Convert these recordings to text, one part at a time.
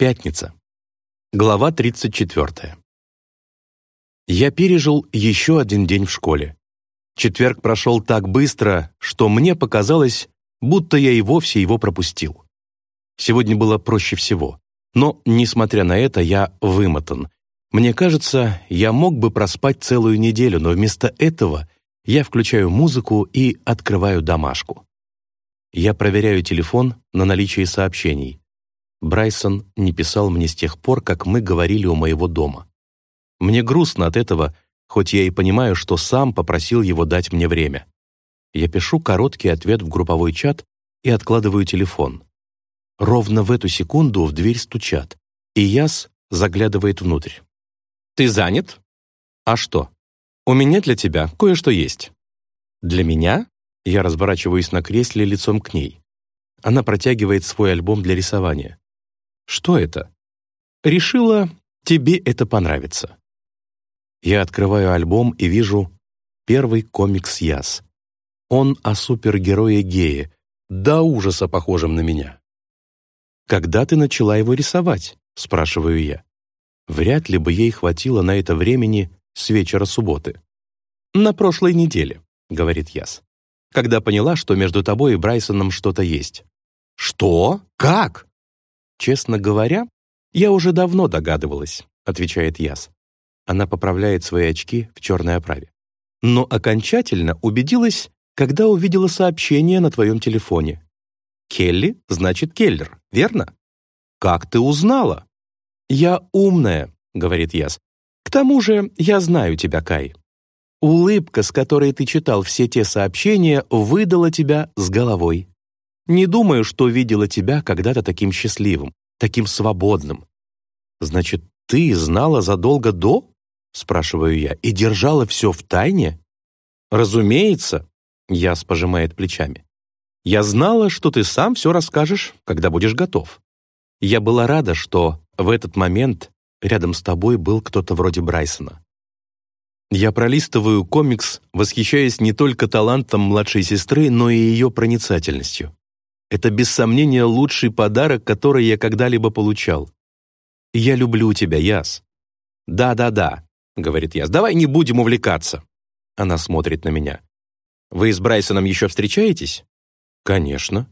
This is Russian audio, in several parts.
Пятница. Глава 34. Я пережил еще один день в школе. Четверг прошел так быстро, что мне показалось, будто я и вовсе его пропустил. Сегодня было проще всего. Но, несмотря на это, я вымотан. Мне кажется, я мог бы проспать целую неделю, но вместо этого я включаю музыку и открываю домашку. Я проверяю телефон на наличие сообщений. Брайсон не писал мне с тех пор, как мы говорили у моего дома. Мне грустно от этого, хоть я и понимаю, что сам попросил его дать мне время. Я пишу короткий ответ в групповой чат и откладываю телефон. Ровно в эту секунду в дверь стучат, и Яс заглядывает внутрь. «Ты занят?» «А что?» «У меня для тебя кое-что есть». «Для меня?» Я разворачиваюсь на кресле лицом к ней. Она протягивает свой альбом для рисования. «Что это?» «Решила, тебе это понравится». Я открываю альбом и вижу первый комикс Яс. Он о супергерое гее, до ужаса похожем на меня. «Когда ты начала его рисовать?» — спрашиваю я. Вряд ли бы ей хватило на это времени с вечера субботы. «На прошлой неделе», — говорит Яс когда поняла, что между тобой и Брайсоном что-то есть». «Что? Как?» «Честно говоря, я уже давно догадывалась», — отвечает Яс. Она поправляет свои очки в черной оправе. «Но окончательно убедилась, когда увидела сообщение на твоем телефоне. Келли значит Келлер, верно? Как ты узнала?» «Я умная», — говорит Яс. «К тому же я знаю тебя, Кай. Улыбка, с которой ты читал все те сообщения, выдала тебя с головой. Не думаю, что видела тебя когда-то таким счастливым, таким свободным. Значит, ты знала задолго до? Спрашиваю я. И держала все в тайне? Разумеется, Яс пожимает плечами. Я знала, что ты сам все расскажешь, когда будешь готов. Я была рада, что в этот момент рядом с тобой был кто-то вроде Брайсона. Я пролистываю комикс, восхищаясь не только талантом младшей сестры, но и ее проницательностью. Это без сомнения лучший подарок, который я когда-либо получал. «Я люблю тебя, Яс». «Да-да-да», — говорит Яс, — «давай не будем увлекаться». Она смотрит на меня. «Вы с Брайсоном еще встречаетесь?» «Конечно».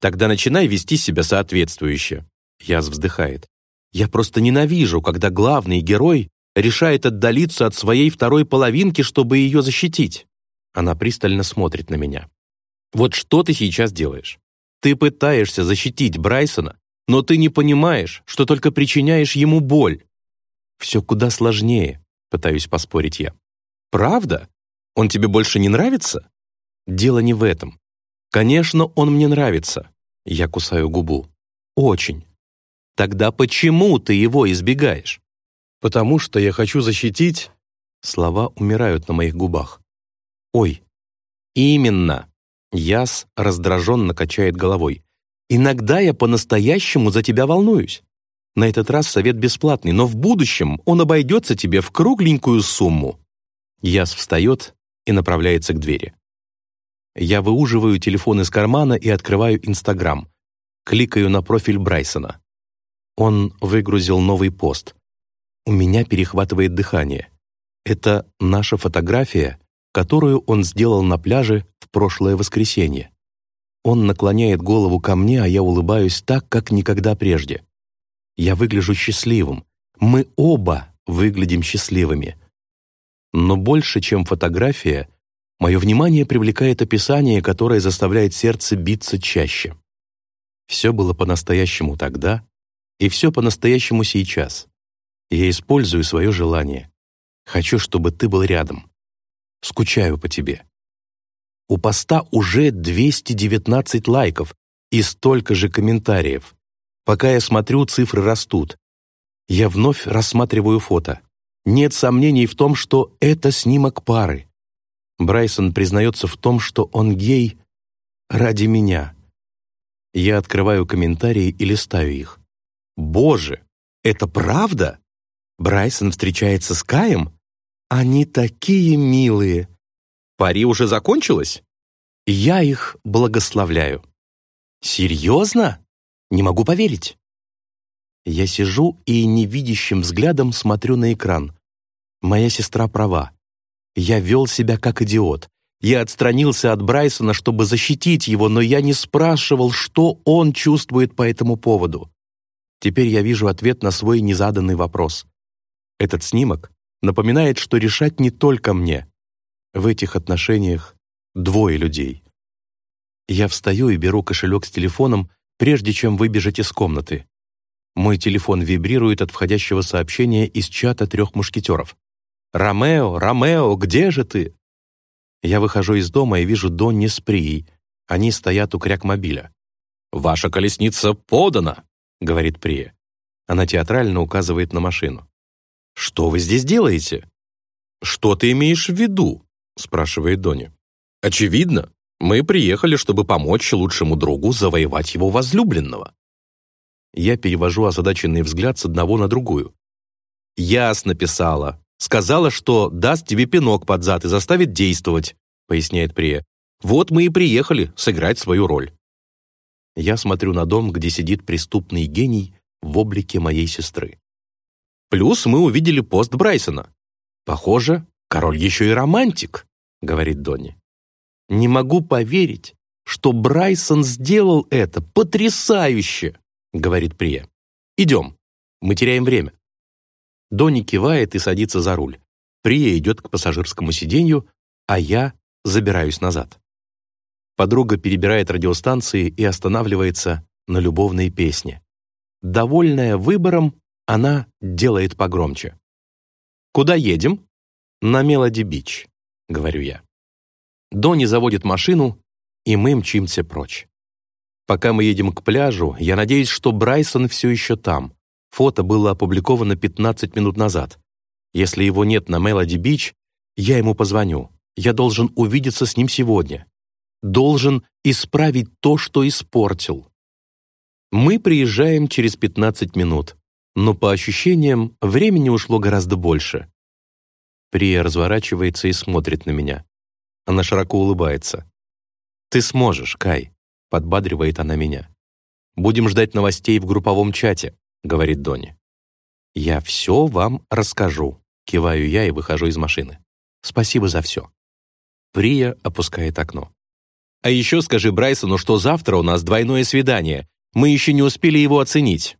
«Тогда начинай вести себя соответствующе». Яс вздыхает. «Я просто ненавижу, когда главный герой решает отдалиться от своей второй половинки, чтобы ее защитить. Она пристально смотрит на меня. Вот что ты сейчас делаешь? Ты пытаешься защитить Брайсона, но ты не понимаешь, что только причиняешь ему боль. Все куда сложнее, пытаюсь поспорить я. Правда? Он тебе больше не нравится? Дело не в этом. Конечно, он мне нравится. Я кусаю губу. Очень. Тогда почему ты его избегаешь? потому что я хочу защитить...» Слова умирают на моих губах. «Ой, именно!» Яс раздраженно качает головой. «Иногда я по-настоящему за тебя волнуюсь. На этот раз совет бесплатный, но в будущем он обойдется тебе в кругленькую сумму». Яс встает и направляется к двери. Я выуживаю телефон из кармана и открываю Инстаграм. Кликаю на профиль Брайсона. Он выгрузил новый пост. У меня перехватывает дыхание. Это наша фотография, которую он сделал на пляже прошлое воскресенье. Он наклоняет голову ко мне, а я улыбаюсь так, как никогда прежде. Я выгляжу счастливым. Мы оба выглядим счастливыми. Но больше, чем фотография, мое внимание привлекает описание, которое заставляет сердце биться чаще. Все было по-настоящему тогда, и все по-настоящему сейчас. Я использую свое желание. Хочу, чтобы ты был рядом. Скучаю по тебе. У поста уже 219 лайков и столько же комментариев. Пока я смотрю, цифры растут. Я вновь рассматриваю фото. Нет сомнений в том, что это снимок пары. Брайсон признается в том, что он гей ради меня. Я открываю комментарии и листаю их. «Боже, это правда?» Брайсон встречается с Каем? Они такие милые. Пари уже закончилась? Я их благословляю. Серьезно? Не могу поверить. Я сижу и невидящим взглядом смотрю на экран. Моя сестра права. Я вел себя как идиот. Я отстранился от Брайсона, чтобы защитить его, но я не спрашивал, что он чувствует по этому поводу. Теперь я вижу ответ на свой незаданный вопрос. Этот снимок напоминает, что решать не только мне. В этих отношениях двое людей. Я встаю и беру кошелек с телефоном, прежде чем выбежать из комнаты. Мой телефон вибрирует от входящего сообщения из чата трех мушкетеров. «Ромео, Ромео, где же ты?» Я выхожу из дома и вижу Донни с Прией. Они стоят у крякмобиля. «Ваша колесница подана!» — говорит Прия. Она театрально указывает на машину. «Что вы здесь делаете?» «Что ты имеешь в виду?» — спрашивает Донни. «Очевидно, мы приехали, чтобы помочь лучшему другу завоевать его возлюбленного». Я перевожу озадаченный взгляд с одного на другую. «Ясно писала. Сказала, что даст тебе пинок под зад и заставит действовать», поясняет Прия. «Вот мы и приехали сыграть свою роль». Я смотрю на дом, где сидит преступный гений в облике моей сестры. Плюс мы увидели пост Брайсона. Похоже, король еще и романтик, говорит Донни. Не могу поверить, что Брайсон сделал это потрясающе, говорит Прия. Идем, мы теряем время. Донни кивает и садится за руль. Прия идет к пассажирскому сиденью, а я забираюсь назад. Подруга перебирает радиостанции и останавливается на любовные песни. Довольная выбором, она делает погромче. «Куда едем?» «На Мелоди-Бич», — говорю я. Донни заводит машину, и мы мчимся прочь. Пока мы едем к пляжу, я надеюсь, что Брайсон все еще там. Фото было опубликовано 15 минут назад. Если его нет на Мелоди-Бич, я ему позвоню. Я должен увидеться с ним сегодня. Должен исправить то, что испортил. Мы приезжаем через 15 минут, но по ощущениям времени ушло гораздо больше. Прия разворачивается и смотрит на меня. Она широко улыбается. «Ты сможешь, Кай», — подбадривает она меня. «Будем ждать новостей в групповом чате», — говорит Дони. «Я все вам расскажу», — киваю я и выхожу из машины. «Спасибо за все». Прия опускает окно. «А еще скажи Брайсону, что завтра у нас двойное свидание, мы еще не успели его оценить».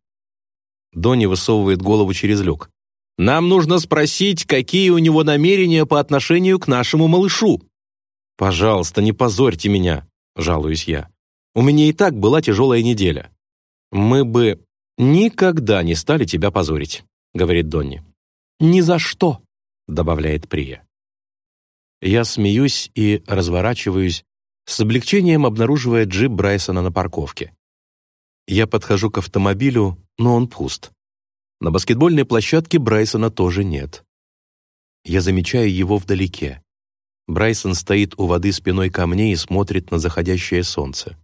Донни высовывает голову через люк. «Нам нужно спросить, какие у него намерения по отношению к нашему малышу». «Пожалуйста, не позорьте меня», — жалуюсь я. «У меня и так была тяжелая неделя». «Мы бы никогда не стали тебя позорить», — говорит Донни. «Ни за что», — добавляет Прия. Я смеюсь и разворачиваюсь, с облегчением обнаруживая джип Брайсона на парковке. Я подхожу к автомобилю, но он пуст. На баскетбольной площадке Брайсона тоже нет. Я замечаю его вдалеке. Брайсон стоит у воды спиной ко мне и смотрит на заходящее солнце.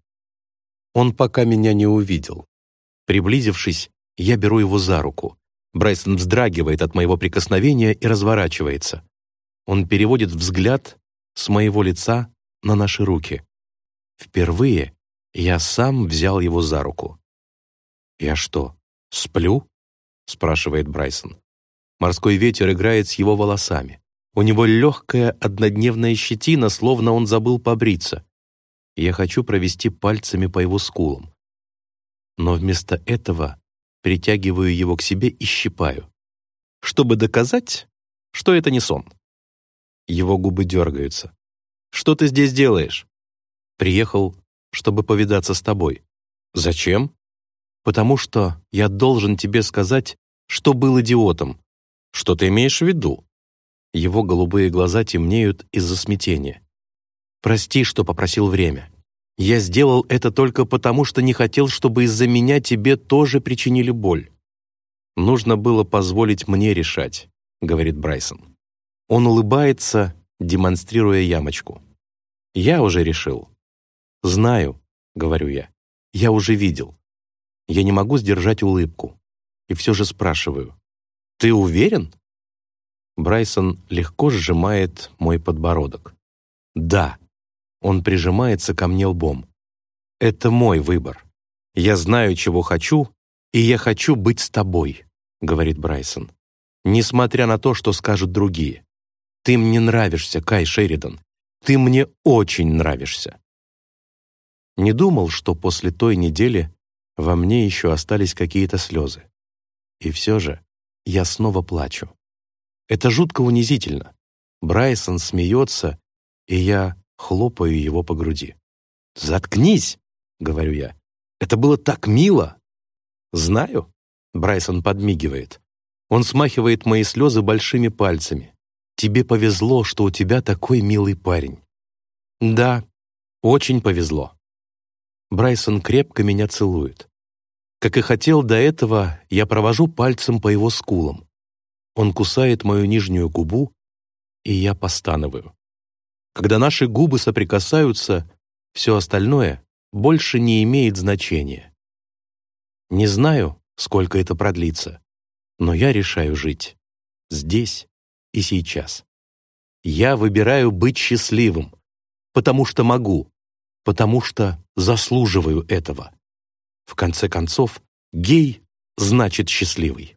Он пока меня не увидел. Приблизившись, я беру его за руку. Брайсон вздрагивает от моего прикосновения и разворачивается. Он переводит взгляд с моего лица на наши руки. Впервые я сам взял его за руку. «Я что, сплю?» — спрашивает Брайсон. Морской ветер играет с его волосами. У него легкая однодневная щетина, словно он забыл побриться. Я хочу провести пальцами по его скулам. Но вместо этого притягиваю его к себе и щипаю, чтобы доказать, что это не сон. Его губы дергаются. «Что ты здесь делаешь?» «Приехал чтобы повидаться с тобой. Зачем? Потому что я должен тебе сказать, что был идиотом. Что ты имеешь в виду? Его голубые глаза темнеют из-за смятения. Прости, что попросил время. Я сделал это только потому, что не хотел, чтобы из-за меня тебе тоже причинили боль. Нужно было позволить мне решать, говорит Брайсон. Он улыбается, демонстрируя ямочку. Я уже решил. «Знаю», — говорю я. «Я уже видел». Я не могу сдержать улыбку. И все же спрашиваю. «Ты уверен?» Брайсон легко сжимает мой подбородок. «Да». Он прижимается ко мне лбом. «Это мой выбор. Я знаю, чего хочу, «И я хочу быть с тобой», — говорит Брайсон. «Несмотря на то, что скажут другие. Ты мне нравишься, Кай Шеридан. Ты мне очень нравишься». Не думал, что после той недели во мне еще остались какие-то слезы. И все же я снова плачу. Это жутко унизительно. Брайсон смеется, и я хлопаю его по груди. «Заткнись!» — говорю я. «Это было так мило!» «Знаю», — Брайсон подмигивает. Он смахивает мои слезы большими пальцами. «Тебе повезло, что у тебя такой милый парень». «Да, очень повезло». Брайсон крепко меня целует. Как и хотел до этого, я провожу пальцем по его скулам. Он кусает мою нижнюю губу, и я постанываю. Когда наши губы соприкасаются, все остальное больше не имеет значения. Не знаю, сколько это продлится, но я решаю жить. Здесь и сейчас. Я выбираю быть счастливым, потому что могу, потому что заслуживаю этого. В конце концов, гей значит счастливый.